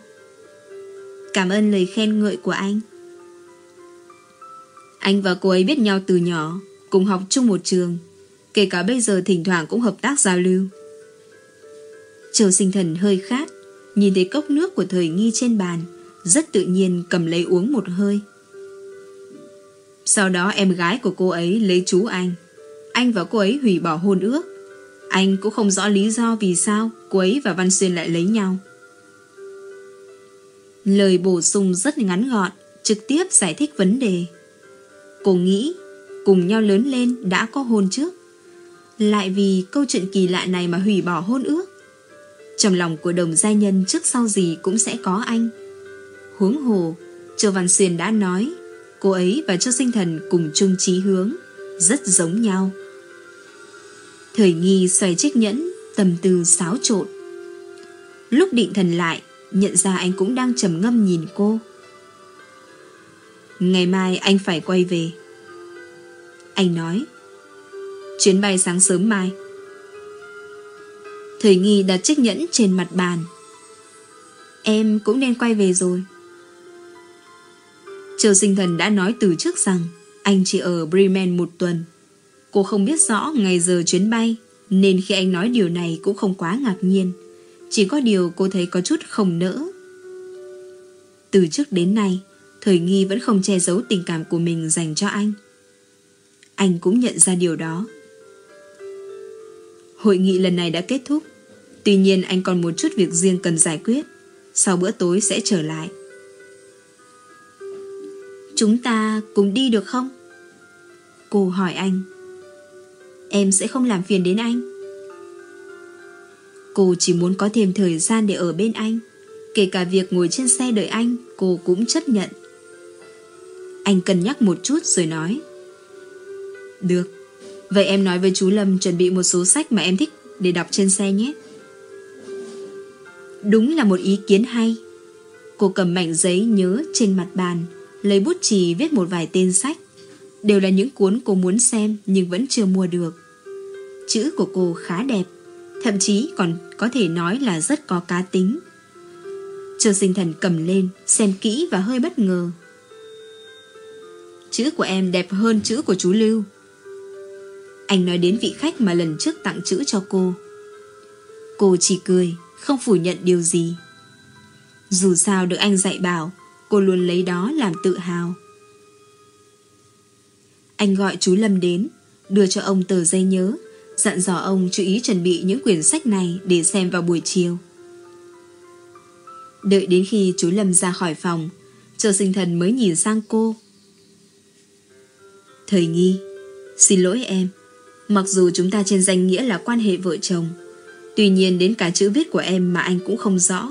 Cảm ơn lời khen ngợi của anh. Anh và cô ấy biết nhau từ nhỏ, cùng học chung một trường, kể cả bây giờ thỉnh thoảng cũng hợp tác giao lưu. Châu sinh thần hơi khát, nhìn thấy cốc nước của thời nghi trên bàn, rất tự nhiên cầm lấy uống một hơi. Sau đó em gái của cô ấy lấy chú anh anh và cô ấy hủy bỏ hôn ước. Anh cũng không rõ lý do vì sao cô ấy và Văn Xuyên lại lấy nhau. Lời bổ sung rất ngắn gọn, trực tiếp giải thích vấn đề. Cô nghĩ cùng nhau lớn lên đã có hôn trước. Lại vì câu chuyện kỳ lạ này mà hủy bỏ hôn ước. Trong lòng của đồng gia nhân trước sau gì cũng sẽ có anh. Huống hồ, Châu Văn Xuyên đã nói cô ấy và Châu Sinh Thần cùng chung chí hướng, rất giống nhau. Thời nghi xoay chiếc nhẫn, tầm tư xáo trộn. Lúc định thần lại, nhận ra anh cũng đang trầm ngâm nhìn cô. Ngày mai anh phải quay về. Anh nói. Chuyến bay sáng sớm mai. Thời nghi đặt chiếc nhẫn trên mặt bàn. Em cũng nên quay về rồi. Châu sinh thần đã nói từ trước rằng anh chỉ ở Bremen một tuần. Cô không biết rõ ngày giờ chuyến bay, nên khi anh nói điều này cũng không quá ngạc nhiên. Chỉ có điều cô thấy có chút không nỡ. Từ trước đến nay, Thời Nghi vẫn không che giấu tình cảm của mình dành cho anh. Anh cũng nhận ra điều đó. Hội nghị lần này đã kết thúc. Tuy nhiên anh còn một chút việc riêng cần giải quyết. Sau bữa tối sẽ trở lại. Chúng ta cùng đi được không? Cô hỏi anh. Em sẽ không làm phiền đến anh. Cô chỉ muốn có thêm thời gian để ở bên anh. Kể cả việc ngồi trên xe đợi anh, cô cũng chấp nhận. Anh cân nhắc một chút rồi nói. Được, vậy em nói với chú Lâm chuẩn bị một số sách mà em thích để đọc trên xe nhé. Đúng là một ý kiến hay. Cô cầm mảnh giấy nhớ trên mặt bàn, lấy bút chì viết một vài tên sách. Đều là những cuốn cô muốn xem nhưng vẫn chưa mua được. Chữ của cô khá đẹp, thậm chí còn có thể nói là rất có cá tính. Chờ sinh thần cầm lên, xem kỹ và hơi bất ngờ. Chữ của em đẹp hơn chữ của chú Lưu. Anh nói đến vị khách mà lần trước tặng chữ cho cô. Cô chỉ cười, không phủ nhận điều gì. Dù sao được anh dạy bảo, cô luôn lấy đó làm tự hào. Anh gọi chú Lâm đến, đưa cho ông tờ giấy nhớ, dặn dò ông chú ý chuẩn bị những quyển sách này để xem vào buổi chiều. Đợi đến khi chú Lâm ra khỏi phòng, chờ sinh thần mới nhìn sang cô. Thời nghi, xin lỗi em, mặc dù chúng ta trên danh nghĩa là quan hệ vợ chồng, tuy nhiên đến cả chữ viết của em mà anh cũng không rõ.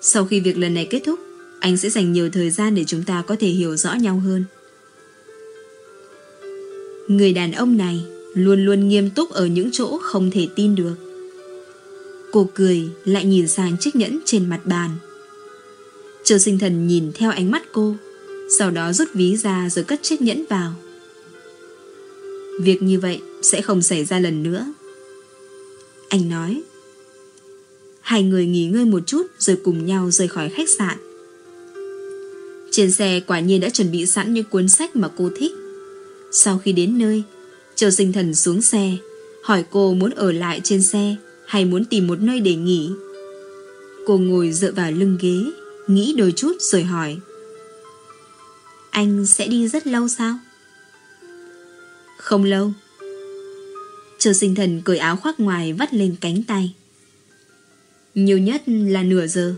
Sau khi việc lần này kết thúc, anh sẽ dành nhiều thời gian để chúng ta có thể hiểu rõ nhau hơn. Người đàn ông này luôn luôn nghiêm túc ở những chỗ không thể tin được. Cô cười lại nhìn sang chiếc nhẫn trên mặt bàn. Châu sinh thần nhìn theo ánh mắt cô, sau đó rút ví ra rồi cất chiếc nhẫn vào. Việc như vậy sẽ không xảy ra lần nữa. Anh nói. Hai người nghỉ ngơi một chút rồi cùng nhau rời khỏi khách sạn. Trên xe quả nhiên đã chuẩn bị sẵn những cuốn sách mà cô thích. Sau khi đến nơi, Châu sinh thần xuống xe, hỏi cô muốn ở lại trên xe hay muốn tìm một nơi để nghỉ. Cô ngồi dựa vào lưng ghế, nghĩ đôi chút rồi hỏi. Anh sẽ đi rất lâu sao? Không lâu. Châu sinh thần cởi áo khoác ngoài vắt lên cánh tay. Nhiều nhất là nửa giờ.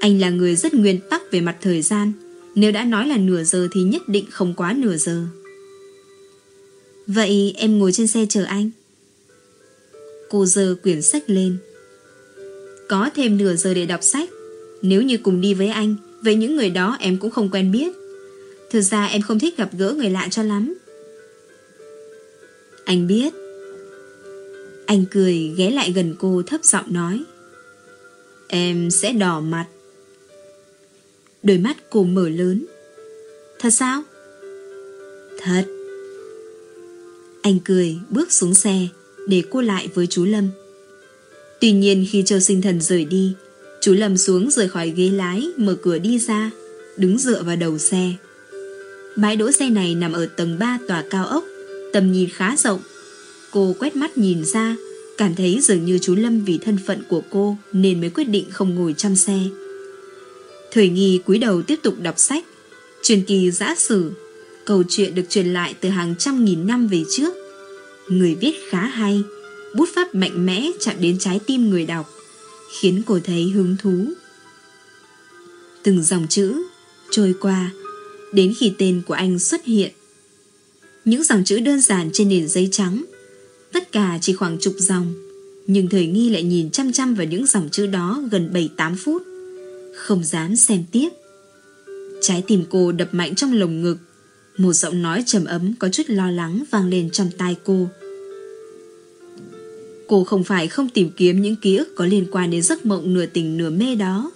Anh là người rất nguyên tắc về mặt thời gian. Nếu đã nói là nửa giờ thì nhất định không quá nửa giờ. Vậy em ngồi trên xe chờ anh. Cô dơ quyển sách lên. Có thêm nửa giờ để đọc sách. Nếu như cùng đi với anh, với những người đó em cũng không quen biết. Thực ra em không thích gặp gỡ người lạ cho lắm. Anh biết. Anh cười ghé lại gần cô thấp giọng nói. Em sẽ đỏ mặt. Đôi mắt cô mở lớn. Thật sao? Thật. Anh cười bước xuống xe để cô lại với chú Lâm. Tuy nhiên khi Châu Sinh Thần rời đi, chú Lâm xuống rời khỏi ghế lái mở cửa đi ra, đứng dựa vào đầu xe. Bãi đỗ xe này nằm ở tầng 3 tòa cao ốc, tầm nhìn khá rộng. Cô quét mắt nhìn ra, cảm thấy dường như chú Lâm vì thân phận của cô nên mới quyết định không ngồi trong xe. Thời nghi cúi đầu tiếp tục đọc sách, truyền kỳ giã sử, câu chuyện được truyền lại từ hàng trăm nghìn năm về trước. Người viết khá hay, bút pháp mạnh mẽ chạm đến trái tim người đọc, khiến cô thấy hứng thú. Từng dòng chữ trôi qua, đến khi tên của anh xuất hiện. Những dòng chữ đơn giản trên nền giấy trắng, tất cả chỉ khoảng chục dòng, nhưng thời nghi lại nhìn chăm chăm vào những dòng chữ đó gần 7-8 phút, không dám xem tiếp. Trái tim cô đập mạnh trong lồng ngực, một giọng nói trầm ấm có chút lo lắng vang lên trong tai cô. Cô không phải không tìm kiếm những ký ức có liên quan đến giấc mộng nửa tình nửa mê đó,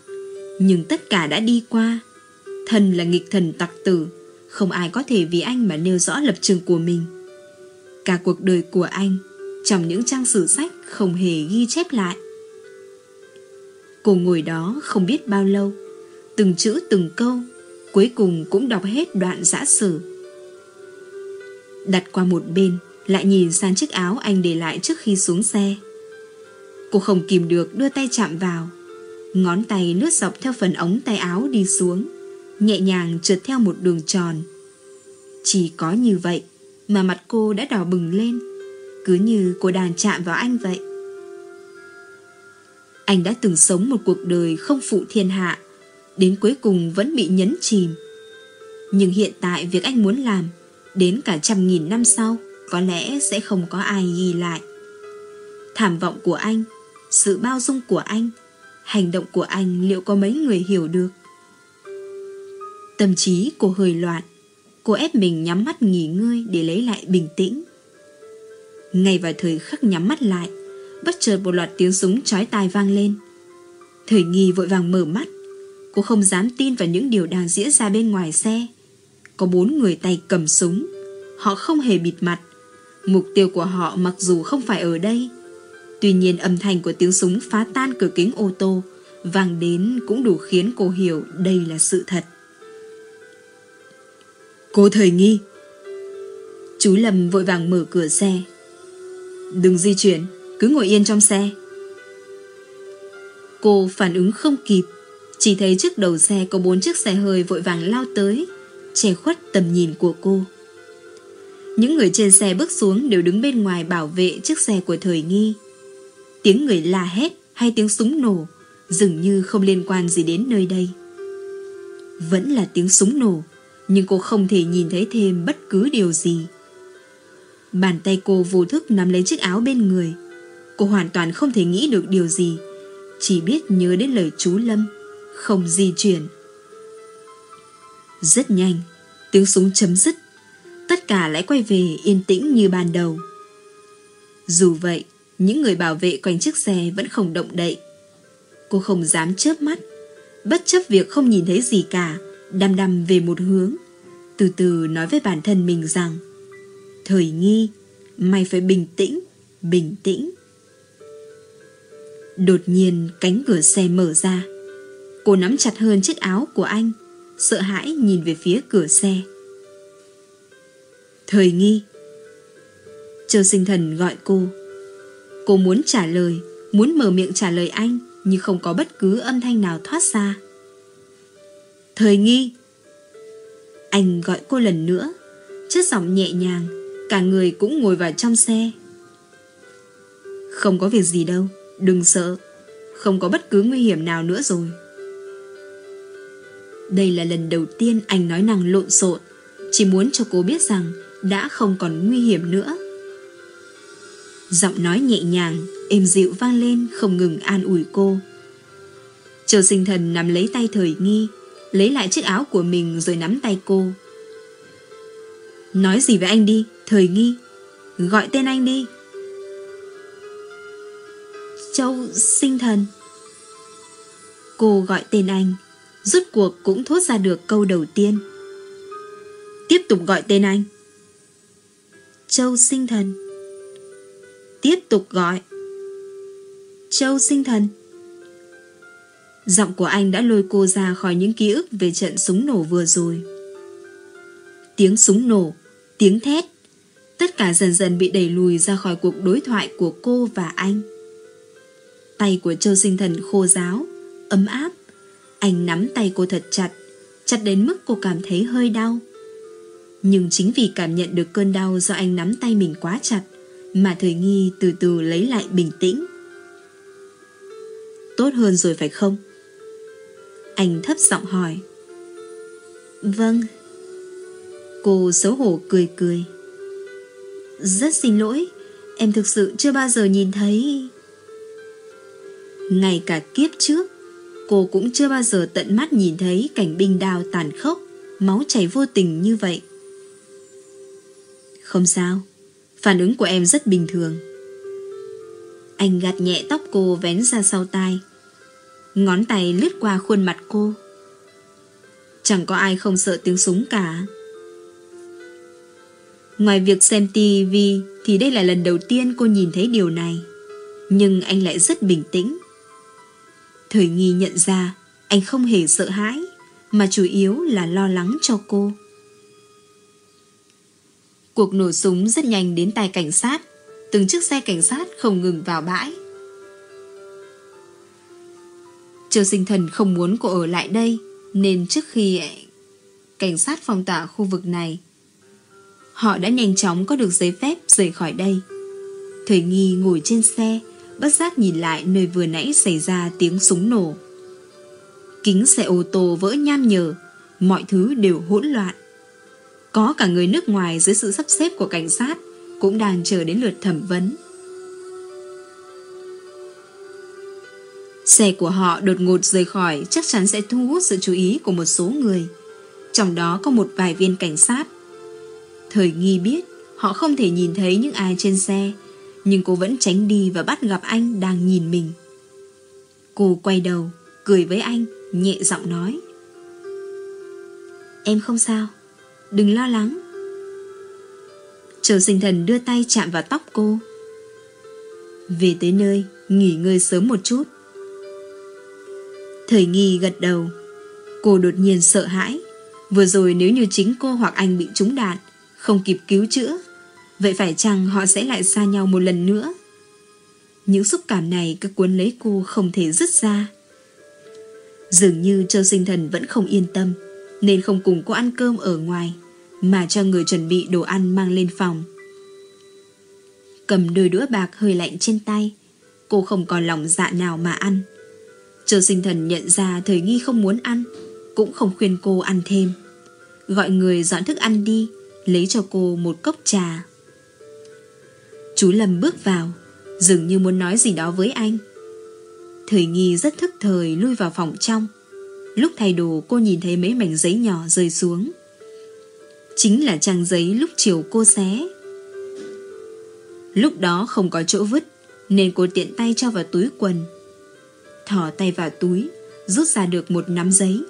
nhưng tất cả đã đi qua. Thần là nghịch thần tặc tử, không ai có thể vì anh mà nêu rõ lập trường của mình. Cả cuộc đời của anh, trong những trang sử sách không hề ghi chép lại. Cô ngồi đó không biết bao lâu, từng chữ từng câu, cuối cùng cũng đọc hết đoạn giã sử. Đặt qua một bên, lại nhìn sang chiếc áo anh để lại trước khi xuống xe. Cô không kìm được đưa tay chạm vào. Ngón tay lướt dọc theo phần ống tay áo đi xuống Nhẹ nhàng trượt theo một đường tròn. Chỉ có như vậy Mà mặt cô đã đỏ bừng lên, Cứ như cô đàn chạm vào anh vậy. Anh đã từng sống một cuộc đời không phụ thiên hạ, Đến cuối cùng vẫn bị nhấn chìm. Nhưng hiện tại việc anh muốn làm, Đến cả trăm nghìn năm sau, Có lẽ sẽ không có ai ghi lại. Thảm vọng của anh, Sự bao dung của anh, Hành động của anh liệu có mấy người hiểu được? Tâm trí cô hơi loạn, Cô ép mình nhắm mắt nghỉ ngơi Để lấy lại bình tĩnh. Ngay vào thời khắc nhắm mắt lại, Bất chợt một loạt tiếng súng chói tai vang lên. Thời nghi vội vàng mở mắt, Cô không dám tin vào những điều đang diễn ra bên ngoài xe. Có bốn người tay cầm súng, Họ không hề bịt mặt. Mục tiêu của họ mặc dù không phải ở đây, Tuy nhiên âm thanh của tiếng súng phá tan cửa kính ô tô vang đến cũng đủ khiến cô hiểu đây là sự thật. Cô thời nghi. Chú Lâm vội vàng mở cửa xe. Đừng di chuyển, cứ ngồi yên trong xe. Cô phản ứng không kịp, chỉ thấy trước đầu xe có bốn chiếc xe hơi vội vàng lao tới, che khuất tầm nhìn của cô. Những người trên xe bước xuống đều đứng bên ngoài bảo vệ chiếc xe của thời nghi. Tiếng người la hét hay tiếng súng nổ dường như không liên quan gì đến nơi đây. Vẫn là tiếng súng nổ, nhưng cô không thể nhìn thấy thêm bất cứ điều gì. Bàn tay cô vô thức nắm lấy chiếc áo bên người. Cô hoàn toàn không thể nghĩ được điều gì, chỉ biết nhớ đến lời chú Lâm, không di chuyển. Rất nhanh, tiếng súng chấm dứt, tất cả lại quay về yên tĩnh như ban đầu. Dù vậy, những người bảo vệ quanh chiếc xe vẫn không động đậy. Cô không dám chớp mắt, bất chấp việc không nhìn thấy gì cả, đăm đăm về một hướng. Từ từ nói với bản thân mình rằng Thời nghi, mày phải bình tĩnh, bình tĩnh. Đột nhiên cánh cửa xe mở ra. Cô nắm chặt hơn chiếc áo của anh, sợ hãi nhìn về phía cửa xe. Thời nghi. Châu sinh thần gọi cô. Cô muốn trả lời, muốn mở miệng trả lời anh, nhưng không có bất cứ âm thanh nào thoát ra. Thời nghi. Anh gọi cô lần nữa, chất giọng nhẹ nhàng, cả người cũng ngồi vào trong xe. Không có việc gì đâu, đừng sợ, không có bất cứ nguy hiểm nào nữa rồi. Đây là lần đầu tiên anh nói năng lộn xộn, chỉ muốn cho cô biết rằng đã không còn nguy hiểm nữa. Giọng nói nhẹ nhàng, êm dịu vang lên không ngừng an ủi cô. Châu sinh thần nắm lấy tay thời nghi, lấy lại chiếc áo của mình rồi nắm tay cô. Nói gì với anh đi, thời nghi. Gọi tên anh đi. Châu sinh thần. Cô gọi tên anh, rút cuộc cũng thốt ra được câu đầu tiên. Tiếp tục gọi tên anh. Châu sinh thần. Tiếp tục gọi Châu sinh thần Giọng của anh đã lôi cô ra khỏi những ký ức về trận súng nổ vừa rồi. Tiếng súng nổ, tiếng thét, tất cả dần dần bị đẩy lùi ra khỏi cuộc đối thoại của cô và anh. Tay của Châu Sinh Thần khô ráo, ấm áp. Anh nắm tay cô thật chặt, chặt đến mức cô cảm thấy hơi đau. Nhưng chính vì cảm nhận được cơn đau do anh nắm tay mình quá chặt, mà thời nghi từ từ lấy lại bình tĩnh. Tốt hơn rồi phải không? Anh thấp giọng hỏi. Vâng. Cô xấu hổ cười cười. Rất xin lỗi, em thực sự chưa bao giờ nhìn thấy... Ngay cả kiếp trước, cô cũng chưa bao giờ tận mắt nhìn thấy cảnh binh đào tàn khốc, máu chảy vô tình như vậy. Không sao, Phản ứng của em rất bình thường Anh gạt nhẹ tóc cô vén ra sau tai Ngón tay lướt qua khuôn mặt cô. Chẳng có ai không sợ tiếng súng cả. Ngoài việc xem tivi Thì đây là lần đầu tiên cô nhìn thấy điều này, Nhưng anh lại rất bình tĩnh. Thời nghi nhận ra Anh không hề sợ hãi, Mà chủ yếu là lo lắng cho cô. Cuộc nổ súng rất nhanh đến tay cảnh sát, Từng chiếc xe cảnh sát không ngừng vào bãi. Châu sinh thần không muốn cô ở lại đây, Nên trước khi cảnh sát phong tỏa khu vực này, Họ đã nhanh chóng có được giấy phép rời khỏi đây. Thời nghi ngồi trên xe, Bất giác nhìn lại nơi vừa nãy xảy ra tiếng súng nổ. Kính xe ô tô vỡ nham nhở, Mọi thứ đều hỗn loạn. Có cả người nước ngoài dưới sự sắp xếp của cảnh sát Cũng đang chờ đến lượt thẩm vấn. Xe của họ đột ngột rời khỏi chắc chắn sẽ thu hút sự chú ý của một số người. Trong đó có một vài viên cảnh sát. Thời nghi biết họ không thể nhìn thấy những ai trên xe, nhưng cô vẫn tránh đi và bắt gặp anh đang nhìn mình. Cô quay đầu, cười với anh, nhẹ giọng nói. Em không sao, đừng lo lắng. Chờ sinh thần đưa tay chạm vào tóc cô. Về tới nơi, nghỉ ngơi sớm một chút. Thời nghi gật đầu. Cô đột nhiên sợ hãi. Vừa rồi nếu như chính cô hoặc anh bị trúng đạn, không kịp cứu chữa, vậy phải chăng họ sẽ lại xa nhau một lần nữa? Những xúc cảm này cứ cuốn lấy cô không thể dứt ra. Dường như Châu Sinh Thần vẫn không yên tâm, nên không cùng cô ăn cơm ở ngoài, mà cho người chuẩn bị đồ ăn mang lên phòng. Cầm đôi đũa bạc hơi lạnh trên tay, cô không còn lòng dạ nào mà ăn chờ sinh thần nhận ra thời nghi không muốn ăn, cũng không khuyên cô ăn thêm. Gọi người dọn thức ăn đi, lấy cho cô một cốc trà. Chú Lâm bước vào, dường như muốn nói gì đó với anh. Thời nghi rất thức thời lui vào phòng trong. Lúc thay đồ cô nhìn thấy mấy mảnh giấy nhỏ rơi xuống. Chính là trang giấy lúc chiều cô xé. Lúc đó không có chỗ vứt, nên cô tiện tay cho vào túi quần thò tay vào túi, rút ra được một nắm giấy.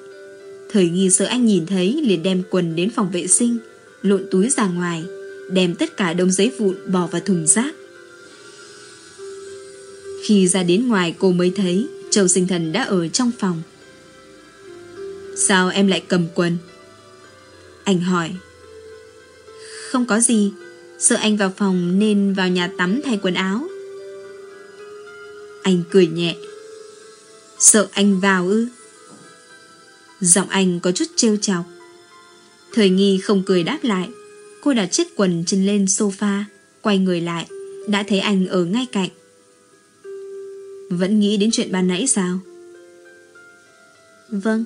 Thời nghi sợ anh nhìn thấy liền đem quần đến phòng vệ sinh, lộn túi ra ngoài, đem tất cả đống giấy vụn bỏ vào thùng rác. Khi ra đến ngoài cô mới thấy Châu sinh thần đã ở trong phòng. Sao em lại cầm quần? Anh hỏi. Không có gì, sợ anh vào phòng nên vào nhà tắm thay quần áo. Anh cười nhẹ. Sợ anh vào ư? Giọng anh có chút trêu chọc. Thời nghi không cười đáp lại. Cô đặt chiếc quần chân lên sofa, quay người lại, đã thấy anh ở ngay cạnh. Vẫn nghĩ đến chuyện ban nãy sao? Vâng.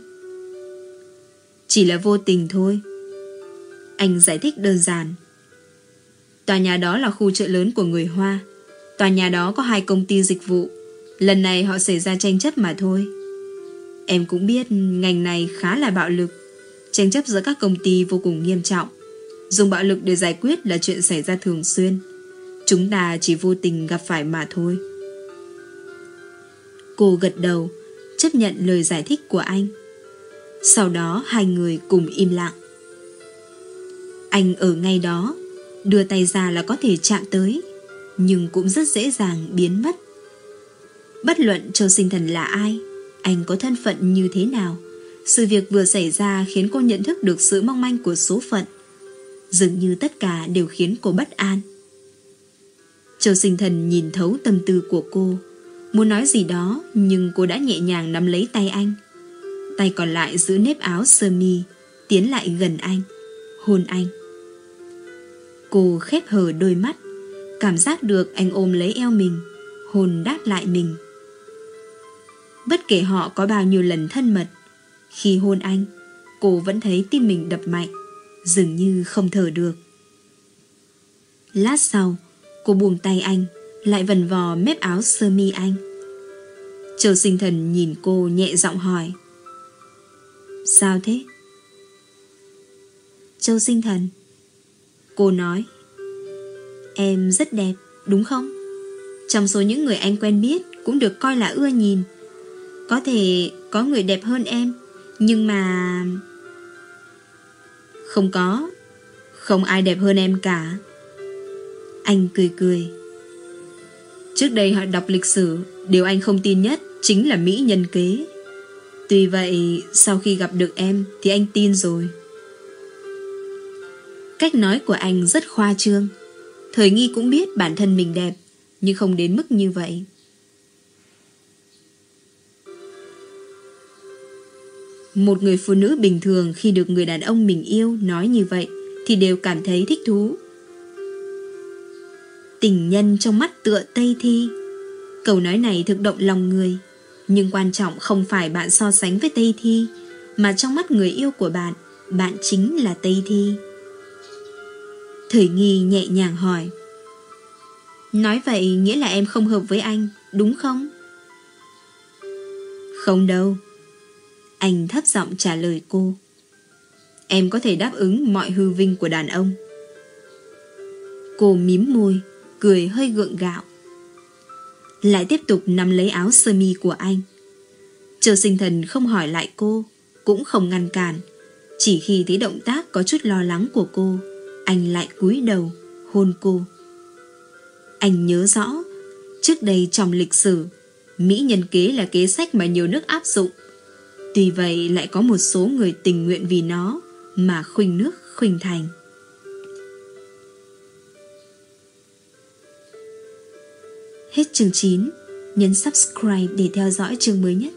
Chỉ là vô tình thôi. Anh giải thích đơn giản. Tòa nhà đó là khu chợ lớn của người Hoa. Tòa nhà đó có hai công ty dịch vụ Lần này họ xảy ra tranh chấp mà thôi. Em cũng biết ngành này khá là bạo lực. Tranh chấp giữa các công ty vô cùng nghiêm trọng. Dùng bạo lực để giải quyết là chuyện xảy ra thường xuyên. Chúng ta chỉ vô tình gặp phải mà thôi. Cô gật đầu, Chấp nhận lời giải thích của anh. Sau đó, hai người cùng im lặng. Anh ở ngay đó, Đưa tay ra là có thể chạm tới, Nhưng cũng rất dễ dàng biến mất. Bất luận Châu Sinh Thần là ai, anh có thân phận như thế nào, sự việc vừa xảy ra khiến cô nhận thức được sự mong manh của số phận. Dường như tất cả đều khiến cô bất an. Châu Sinh Thần nhìn thấu tâm tư của cô, muốn nói gì đó nhưng cô đã nhẹ nhàng nắm lấy tay anh. Tay còn lại giữ nếp áo sơ mi, tiến lại gần anh, hôn anh. Cô khép hờ đôi mắt, cảm giác được anh ôm lấy eo mình, hôn đáp lại mình. Bất kể họ có bao nhiêu lần thân mật Khi hôn anh Cô vẫn thấy tim mình đập mạnh Dường như không thở được Lát sau Cô buông tay anh Lại vần vò mép áo sơ mi anh Châu sinh thần nhìn cô nhẹ giọng hỏi Sao thế? Châu sinh thần Cô nói Em rất đẹp, đúng không? Trong số những người anh quen biết Cũng được coi là ưa nhìn có thể có người đẹp hơn em, Nhưng mà... Không có. Không ai đẹp hơn em cả. Anh cười cười. Trước đây họ đọc lịch sử, Điều anh không tin nhất Chính là Mỹ nhân kế. Tuy vậy, sau khi gặp được em Thì anh tin rồi. Cách nói của anh rất khoa trương. Thời nghi cũng biết bản thân mình đẹp, Nhưng không đến mức như vậy. Một người phụ nữ bình thường khi được người đàn ông mình yêu nói như vậy thì đều cảm thấy thích thú. Tình nhân trong mắt tựa Tây Thi Câu nói này thực động lòng người, Nhưng quan trọng không phải bạn so sánh với Tây Thi, Mà trong mắt người yêu của bạn Bạn chính là Tây Thi Thời nghi nhẹ nhàng hỏi, Nói vậy nghĩa là em không hợp với anh, Đúng không? Không đâu anh thấp giọng trả lời cô. Em có thể đáp ứng mọi hư vinh của đàn ông. Cô mím môi, Cười hơi gượng gạo. Lại tiếp tục nắm lấy áo sơ mi của anh. Chờ sinh thần không hỏi lại cô, Cũng không ngăn cản. Chỉ khi thấy động tác có chút lo lắng của cô, Anh lại cúi đầu, Hôn cô. Anh nhớ rõ, Trước đây trong lịch sử, Mỹ nhân kế là kế sách mà nhiều nước áp dụng Tuy vậy lại có một số người tình nguyện vì nó Mà khuynh nước, khuynh thành. Hết chương 9 Nhấn subscribe để theo dõi chương mới nhất.